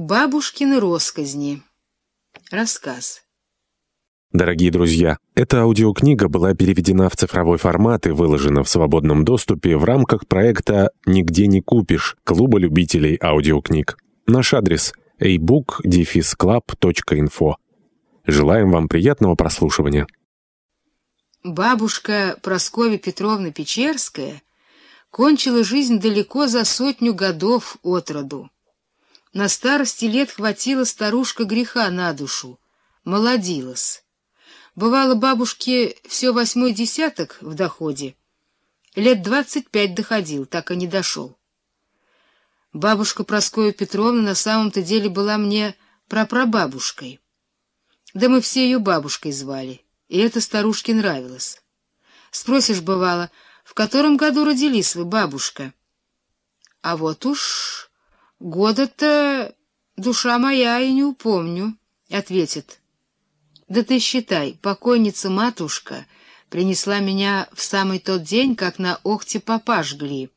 Бабушкины росказни. Рассказ. Дорогие друзья, эта аудиокнига была переведена в цифровой формат и выложена в свободном доступе в рамках проекта «Нигде не купишь» Клуба любителей аудиокниг. Наш адрес — ebook-club.info. Желаем вам приятного прослушивания. Бабушка Прасковья Петровна Печерская кончила жизнь далеко за сотню годов от роду. На старости лет хватила старушка греха на душу, молодилась. Бывало бабушке все восьмой десяток в доходе. Лет двадцать пять доходил, так и не дошел. Бабушка Прасковья Петровна на самом-то деле была мне прапрабабушкой. Да мы все ее бабушкой звали, и это старушке нравилось. Спросишь, бывало, в котором году родились вы, бабушка? А вот уж Года-то, душа моя, и не упомню, — ответит. Да ты считай, покойница-матушка принесла меня в самый тот день, как на Охте попа жгли.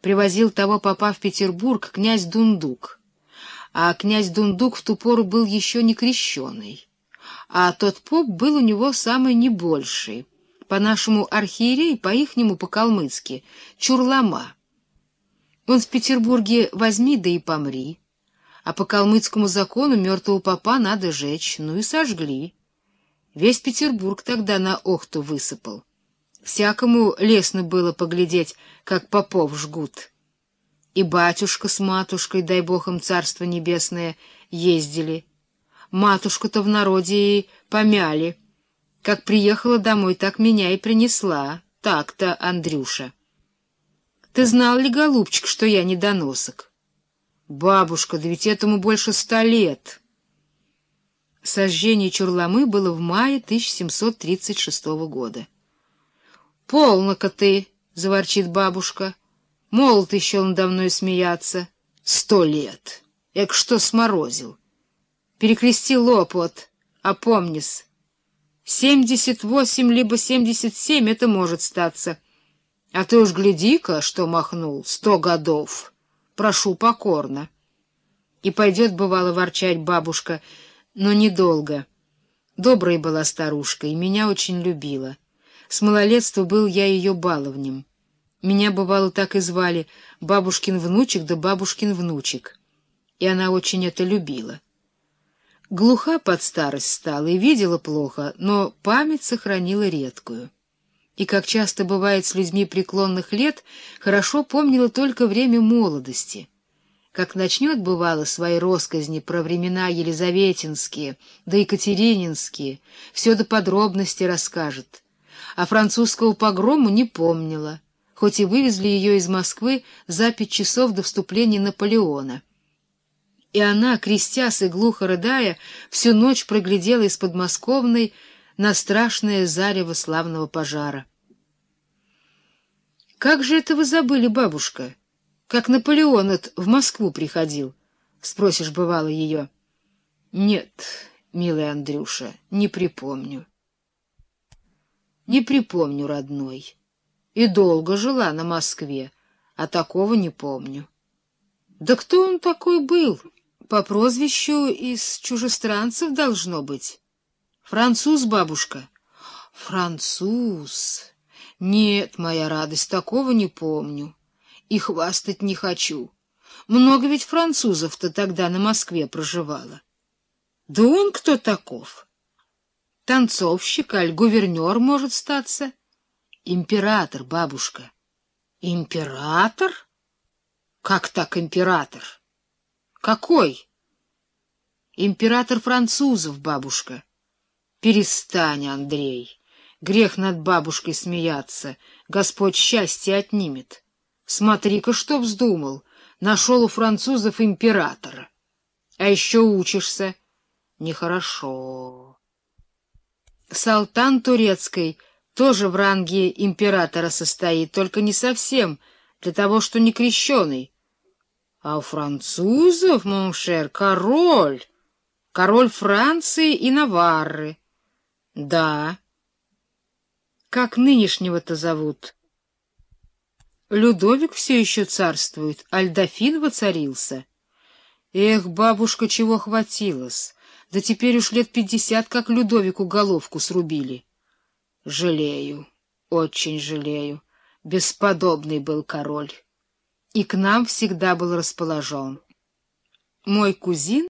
Привозил того попа в Петербург князь Дундук. А князь Дундук в ту пору был еще не крещеный. А тот поп был у него самый небольший. По-нашему архиерей, по-ихнему по-калмыцки — чурлама. Он в Петербурге возьми да и помри. А по калмыцкому закону мертвого попа надо жечь, ну и сожгли. Весь Петербург тогда на охту высыпал. Всякому лестно было поглядеть, как попов жгут. И батюшка с матушкой, дай бог им царство небесное, ездили. Матушку-то в народе и помяли. Как приехала домой, так меня и принесла. Так-то, Андрюша. Ты знал ли, голубчик, что я недоносок? Бабушка, да ведь этому больше ста лет. Сожжение Чурламы было в мае 1736 года. «Полно-ка ты!» — заворчит бабушка. «Молод еще надо мной смеяться. Сто лет! Эк что сморозил! Перекрести лопот, опомнись. Семьдесят восемь либо семьдесят семь — это может статься». А ты уж гляди-ка, что махнул, сто годов. Прошу покорно. И пойдет, бывало, ворчать бабушка, но недолго. Добрая была старушка и меня очень любила. С малолетства был я ее баловнем. Меня, бывало, так и звали бабушкин внучек да бабушкин внучек. И она очень это любила. Глуха под старость стала и видела плохо, но память сохранила редкую и, как часто бывает с людьми преклонных лет, хорошо помнила только время молодости. Как начнет, бывало, свои росказни про времена Елизаветинские, да Екатерининские, все до подробности расскажет. А французского погрому не помнила, хоть и вывезли ее из Москвы за пять часов до вступления Наполеона. И она, крестясь и глухо рыдая, всю ночь проглядела из подмосковной на страшное зарево славного пожара. Как же это вы забыли, бабушка? Как Наполеон от в Москву приходил? Спросишь, бывало, ее. Нет, милый Андрюша, не припомню. Не припомню, родной. И долго жила на Москве, а такого не помню. Да кто он такой был? По прозвищу из чужестранцев должно быть. Француз, бабушка. Француз. Нет, моя радость, такого не помню. И хвастать не хочу. Много ведь французов-то тогда на Москве проживало. Да он кто таков? Танцовщик, аль гувернер может статься? Император, бабушка. Император? Как так император? Какой? Император французов, бабушка. Перестань, Андрей. Грех над бабушкой смеяться, Господь счастье отнимет. Смотри-ка, что вздумал, нашел у французов императора. А еще учишься. Нехорошо. Салтан турецкой тоже в ранге императора состоит, только не совсем, для того, что не крещеный. А у французов, моншер, король, король Франции и Наварры. Да, как нынешнего-то зовут? Людовик все еще царствует, Альдофин воцарился. Эх, бабушка, чего хватилось! Да теперь уж лет пятьдесят, как Людовику головку срубили. Жалею, очень жалею. Бесподобный был король. И к нам всегда был расположен. Мой кузин